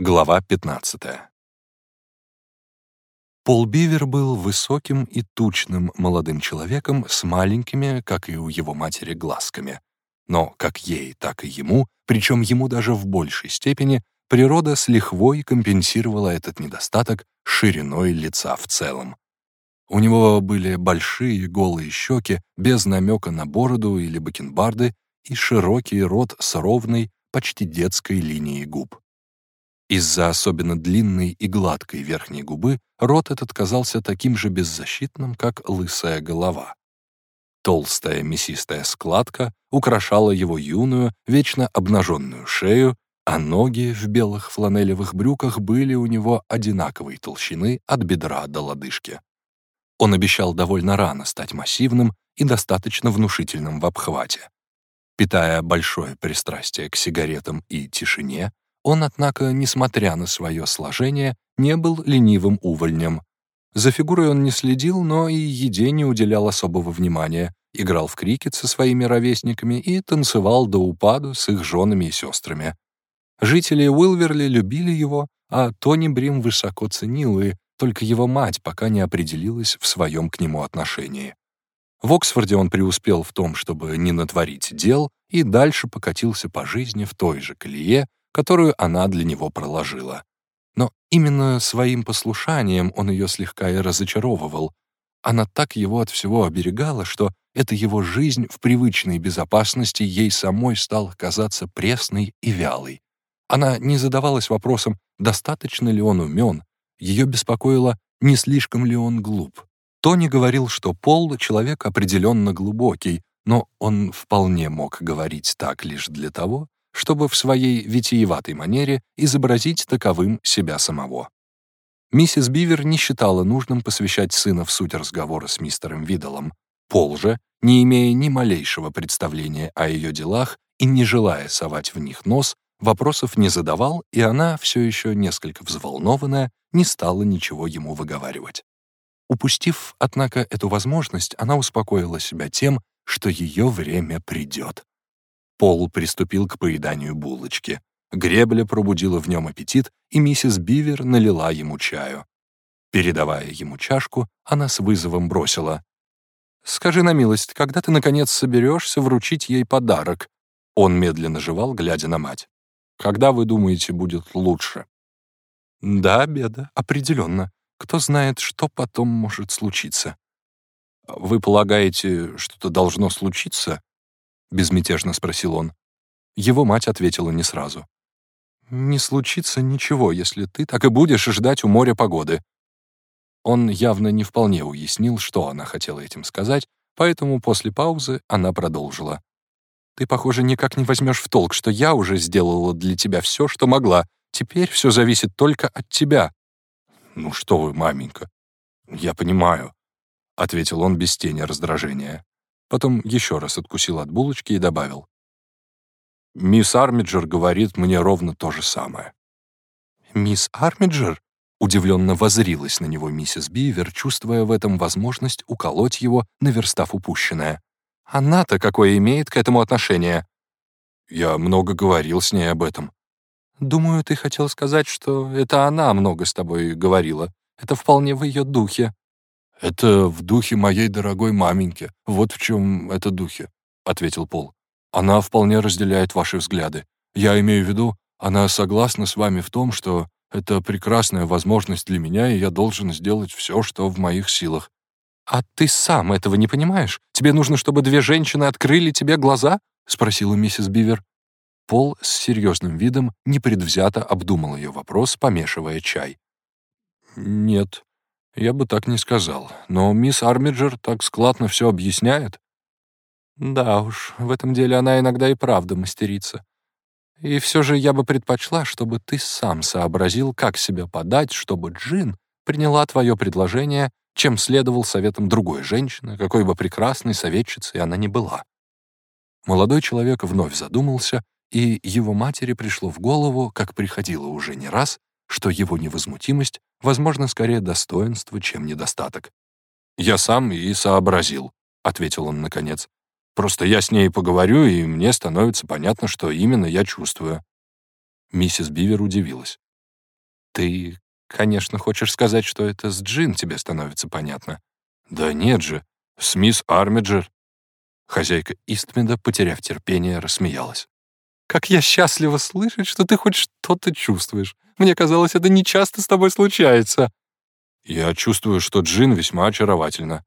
Глава 15. Пол Бивер был высоким и тучным молодым человеком с маленькими, как и у его матери, глазками. Но как ей, так и ему, причем ему даже в большей степени, природа с лихвой компенсировала этот недостаток шириной лица в целом. У него были большие голые щеки, без намека на бороду или бакенбарды, и широкий рот с ровной, почти детской линией губ. Из-за особенно длинной и гладкой верхней губы рот этот казался таким же беззащитным, как лысая голова. Толстая мясистая складка украшала его юную, вечно обнаженную шею, а ноги в белых фланелевых брюках были у него одинаковой толщины от бедра до лодыжки. Он обещал довольно рано стать массивным и достаточно внушительным в обхвате. Питая большое пристрастие к сигаретам и тишине, он, однако, несмотря на свое сложение, не был ленивым увольнем. За фигурой он не следил, но и еде не уделял особого внимания, играл в крикет со своими ровесниками и танцевал до упаду с их женами и сестрами. Жители Уилверли любили его, а Тони Брим высоко ценил, и только его мать пока не определилась в своем к нему отношении. В Оксфорде он преуспел в том, чтобы не натворить дел, и дальше покатился по жизни в той же колее, которую она для него проложила. Но именно своим послушанием он ее слегка и разочаровывал. Она так его от всего оберегала, что эта его жизнь в привычной безопасности ей самой стала казаться пресной и вялой. Она не задавалась вопросом, достаточно ли он умен, ее беспокоило, не слишком ли он глуп. Тони говорил, что Пол — человек определенно глубокий, но он вполне мог говорить так лишь для того, чтобы в своей витиеватой манере изобразить таковым себя самого. Миссис Бивер не считала нужным посвящать сына в суть разговора с мистером Видалом. Пол же, не имея ни малейшего представления о ее делах и не желая совать в них нос, вопросов не задавал, и она, все еще несколько взволнованная, не стала ничего ему выговаривать. Упустив, однако, эту возможность, она успокоила себя тем, что ее время придет. Пол приступил к поеданию булочки. Гребля пробудила в нем аппетит, и миссис Бивер налила ему чаю. Передавая ему чашку, она с вызовом бросила. «Скажи на милость, когда ты, наконец, соберешься вручить ей подарок?» Он медленно жевал, глядя на мать. «Когда, вы думаете, будет лучше?» «Да, беда, определенно. Кто знает, что потом может случиться». «Вы полагаете, что-то должно случиться?» — безмятежно спросил он. Его мать ответила не сразу. «Не случится ничего, если ты так и будешь ждать у моря погоды». Он явно не вполне уяснил, что она хотела этим сказать, поэтому после паузы она продолжила. «Ты, похоже, никак не возьмешь в толк, что я уже сделала для тебя все, что могла. Теперь все зависит только от тебя». «Ну что вы, маменька, я понимаю», — ответил он без тени раздражения. Потом еще раз откусил от булочки и добавил. «Мисс Армиджер говорит мне ровно то же самое». «Мисс Армиджер?» Удивленно возрилась на него миссис Бивер, чувствуя в этом возможность уколоть его, наверстав упущенное. «Она-то какое имеет к этому отношение?» «Я много говорил с ней об этом». «Думаю, ты хотел сказать, что это она много с тобой говорила. Это вполне в ее духе». «Это в духе моей дорогой маменьки. Вот в чем это духе», — ответил Пол. «Она вполне разделяет ваши взгляды. Я имею в виду, она согласна с вами в том, что это прекрасная возможность для меня, и я должен сделать все, что в моих силах». «А ты сам этого не понимаешь? Тебе нужно, чтобы две женщины открыли тебе глаза?» — спросила миссис Бивер. Пол с серьезным видом непредвзято обдумал ее вопрос, помешивая чай. «Нет», я бы так не сказал. Но мисс Армиджер так складно все объясняет. Да уж, в этом деле она иногда и правда мастерица. И все же я бы предпочла, чтобы ты сам сообразил, как себя подать, чтобы Джин приняла твое предложение, чем следовал советом другой женщины, какой бы прекрасной советчицей она ни была. Молодой человек вновь задумался, и его матери пришло в голову, как приходило уже не раз, что его невозмутимость, возможно, скорее достоинство, чем недостаток. «Я сам и сообразил», — ответил он наконец. «Просто я с ней поговорю, и мне становится понятно, что именно я чувствую». Миссис Бивер удивилась. «Ты, конечно, хочешь сказать, что это с Джин тебе становится понятно?» «Да нет же, с мисс Армиджер». Хозяйка Истмеда, потеряв терпение, рассмеялась. «Как я счастлива слышать, что ты хоть что-то чувствуешь. Мне казалось, это не часто с тобой случается». «Я чувствую, что Джин весьма очаровательна».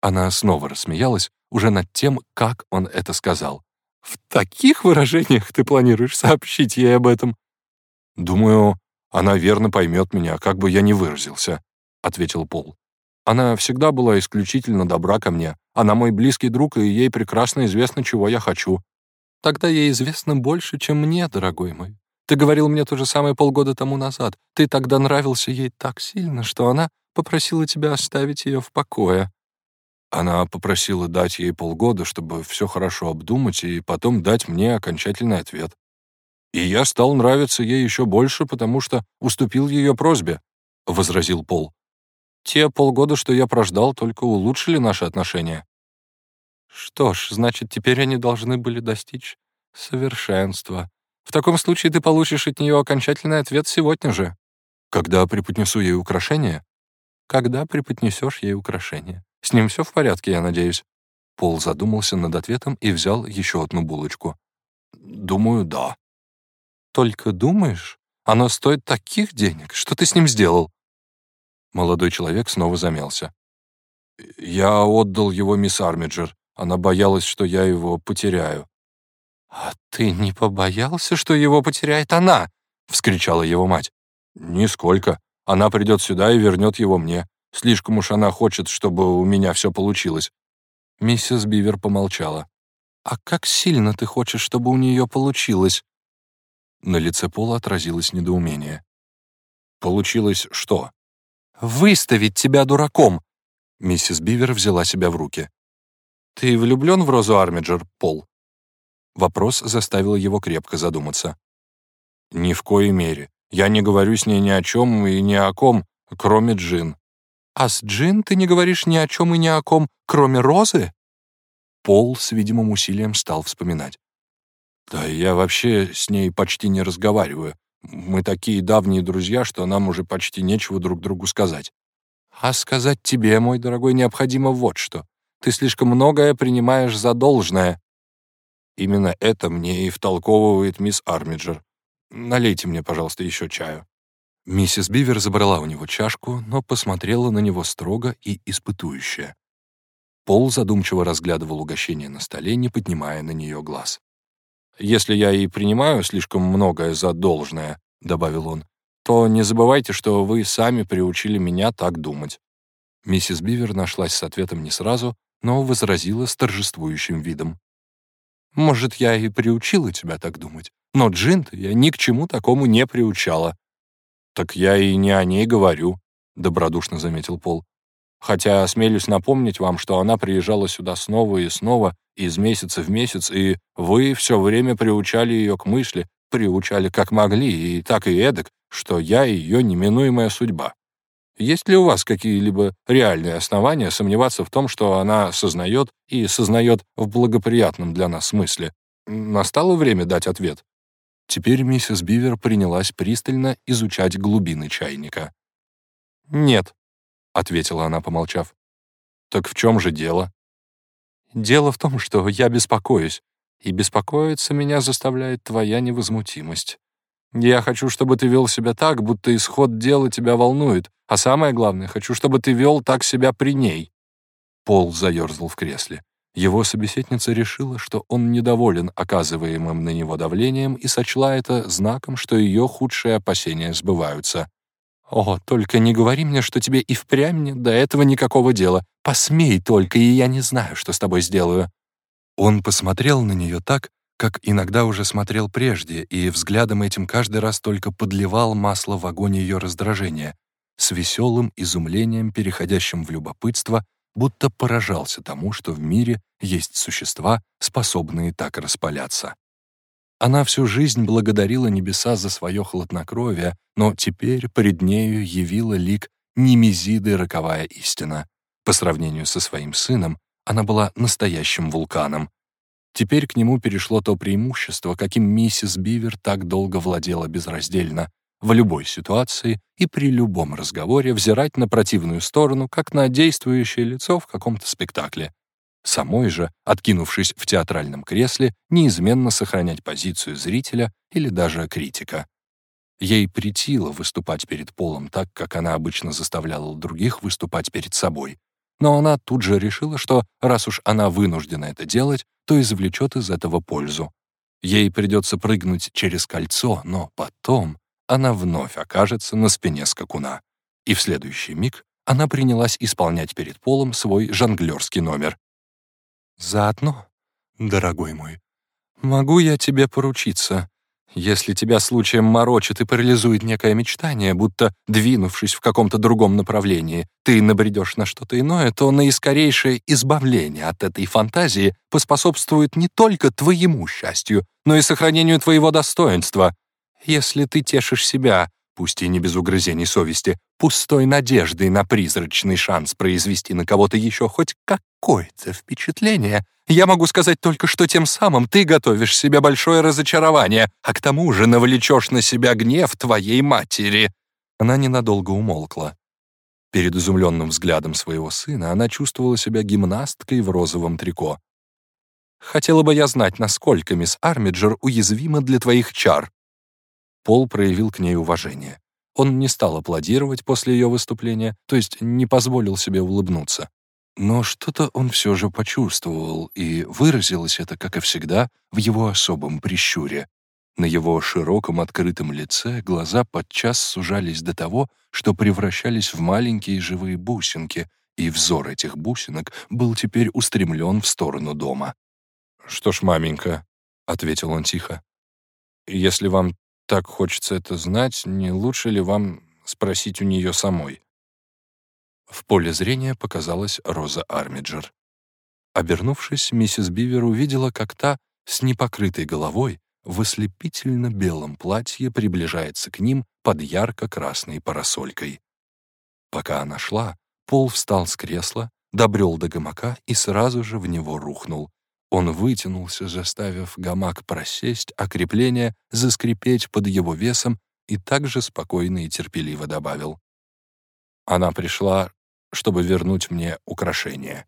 Она снова рассмеялась, уже над тем, как он это сказал. «В таких выражениях ты планируешь сообщить ей об этом?» «Думаю, она верно поймет меня, как бы я ни выразился», — ответил Пол. «Она всегда была исключительно добра ко мне. Она мой близкий друг, и ей прекрасно известно, чего я хочу». «Тогда ей известно больше, чем мне, дорогой мой. Ты говорил мне то же самое полгода тому назад. Ты тогда нравился ей так сильно, что она попросила тебя оставить ее в покое». Она попросила дать ей полгода, чтобы все хорошо обдумать и потом дать мне окончательный ответ. И я стал нравиться ей еще больше, потому что уступил ее просьбе, — возразил Пол. Те полгода, что я прождал, только улучшили наши отношения. Что ж, значит, теперь они должны были достичь совершенства. В таком случае ты получишь от нее окончательный ответ сегодня же. Когда преподнесу ей украшение? Когда преподнесешь ей украшение. С ним все в порядке, я надеюсь. Пол задумался над ответом и взял еще одну булочку. «Думаю, да». «Только думаешь? Оно стоит таких денег. Что ты с ним сделал?» Молодой человек снова замялся. «Я отдал его мисс Армиджер. Она боялась, что я его потеряю. «А ты не побоялся, что его потеряет она?» — вскричала его мать. «Нисколько. Она придет сюда и вернет его мне. Слишком уж она хочет, чтобы у меня все получилось». Миссис Бивер помолчала. «А как сильно ты хочешь, чтобы у нее получилось?» На лице Пола отразилось недоумение. «Получилось что?» «Выставить тебя дураком!» Миссис Бивер взяла себя в руки. «Ты влюблен в Розу Армиджер, Пол?» Вопрос заставил его крепко задуматься. «Ни в коей мере. Я не говорю с ней ни о чем и ни о ком, кроме Джин». «А с Джин ты не говоришь ни о чем и ни о ком, кроме Розы?» Пол с видимым усилием стал вспоминать. «Да я вообще с ней почти не разговариваю. Мы такие давние друзья, что нам уже почти нечего друг другу сказать». «А сказать тебе, мой дорогой, необходимо вот что. Ты слишком многое принимаешь за должное. Именно это мне и втолковывает мисс Армиджер. Налейте мне, пожалуйста, еще чаю». Миссис Бивер забрала у него чашку, но посмотрела на него строго и испытующе. Пол задумчиво разглядывал угощение на столе, не поднимая на нее глаз. «Если я и принимаю слишком многое за должное», — добавил он, «то не забывайте, что вы сами приучили меня так думать». Миссис Бивер нашлась с ответом не сразу, но возразила с торжествующим видом. Может, я и приучила тебя так думать, но Джинт я ни к чему такому не приучала». «Так я и не о ней говорю», — добродушно заметил Пол. «Хотя осмелюсь напомнить вам, что она приезжала сюда снова и снова, из месяца в месяц, и вы все время приучали ее к мысли, приучали как могли, и так и эдак, что я ее неминуемая судьба. Есть ли у вас какие-либо реальные основания сомневаться в том, что она сознает и сознает в благоприятном для нас смысле? Настало время дать ответ. Теперь миссис Бивер принялась пристально изучать глубины чайника. «Нет», — ответила она, помолчав. «Так в чем же дело?» «Дело в том, что я беспокоюсь, и беспокоиться меня заставляет твоя невозмутимость. Я хочу, чтобы ты вел себя так, будто исход дела тебя волнует, а самое главное, хочу, чтобы ты вел так себя при ней». Пол заерзал в кресле. Его собеседница решила, что он недоволен оказываемым на него давлением и сочла это знаком, что ее худшие опасения сбываются. «О, только не говори мне, что тебе и впрямь до этого никакого дела. Посмей только, и я не знаю, что с тобой сделаю». Он посмотрел на нее так, как иногда уже смотрел прежде, и взглядом этим каждый раз только подливал масло в огонь ее раздражения, с веселым изумлением, переходящим в любопытство, будто поражался тому, что в мире есть существа, способные так распаляться. Она всю жизнь благодарила небеса за свое хладнокровие, но теперь пред нею явила лик Немезиды роковая истина. По сравнению со своим сыном, она была настоящим вулканом, Теперь к нему перешло то преимущество, каким миссис Бивер так долго владела безраздельно. В любой ситуации и при любом разговоре взирать на противную сторону, как на действующее лицо в каком-то спектакле. Самой же, откинувшись в театральном кресле, неизменно сохранять позицию зрителя или даже критика. Ей притило выступать перед Полом так, как она обычно заставляла других выступать перед собой. Но она тут же решила, что раз уж она вынуждена это делать, то извлечет из этого пользу. Ей придется прыгнуть через кольцо, но потом она вновь окажется на спине скакуна. И в следующий миг она принялась исполнять перед Полом свой жонглерский номер. «Заодно, дорогой мой, могу я тебе поручиться, если тебя случаем морочит и парализует некое мечтание, будто, двинувшись в каком-то другом направлении, ты набредешь на что-то иное, то наискорейшее избавление от этой фантазии поспособствует не только твоему счастью, но и сохранению твоего достоинства. Если ты тешишь себя, пусть и не без угрызений совести, пустой надеждой на призрачный шанс произвести на кого-то еще хоть какое-то впечатление, я могу сказать только, что тем самым ты готовишь себе большое разочарование, а к тому же навлечешь на себя гнев твоей матери». Она ненадолго умолкла. Перед изумленным взглядом своего сына она чувствовала себя гимнасткой в розовом трико. «Хотела бы я знать, насколько мисс Армиджер уязвима для твоих чар». Пол проявил к ней уважение. Он не стал аплодировать после ее выступления, то есть не позволил себе улыбнуться. Но что-то он все же почувствовал, и выразилось это, как и всегда, в его особом прищуре. На его широком открытом лице глаза подчас сужались до того, что превращались в маленькие живые бусинки, и взор этих бусинок был теперь устремлен в сторону дома. «Что ж, маменька», — ответил он тихо, — «если вам так хочется это знать, не лучше ли вам спросить у нее самой?» В поле зрения показалась Роза Армиджер. Обернувшись, миссис Бивер увидела, как та с непокрытой головой в ослепительно белом платье приближается к ним под ярко-красной парасолькой. Пока она шла, Пол встал с кресла, добрел до гамака и сразу же в него рухнул. Он вытянулся, заставив гамак просесть, а крепление заскрипеть под его весом и также спокойно и терпеливо добавил. Она пришла, чтобы вернуть мне украшение.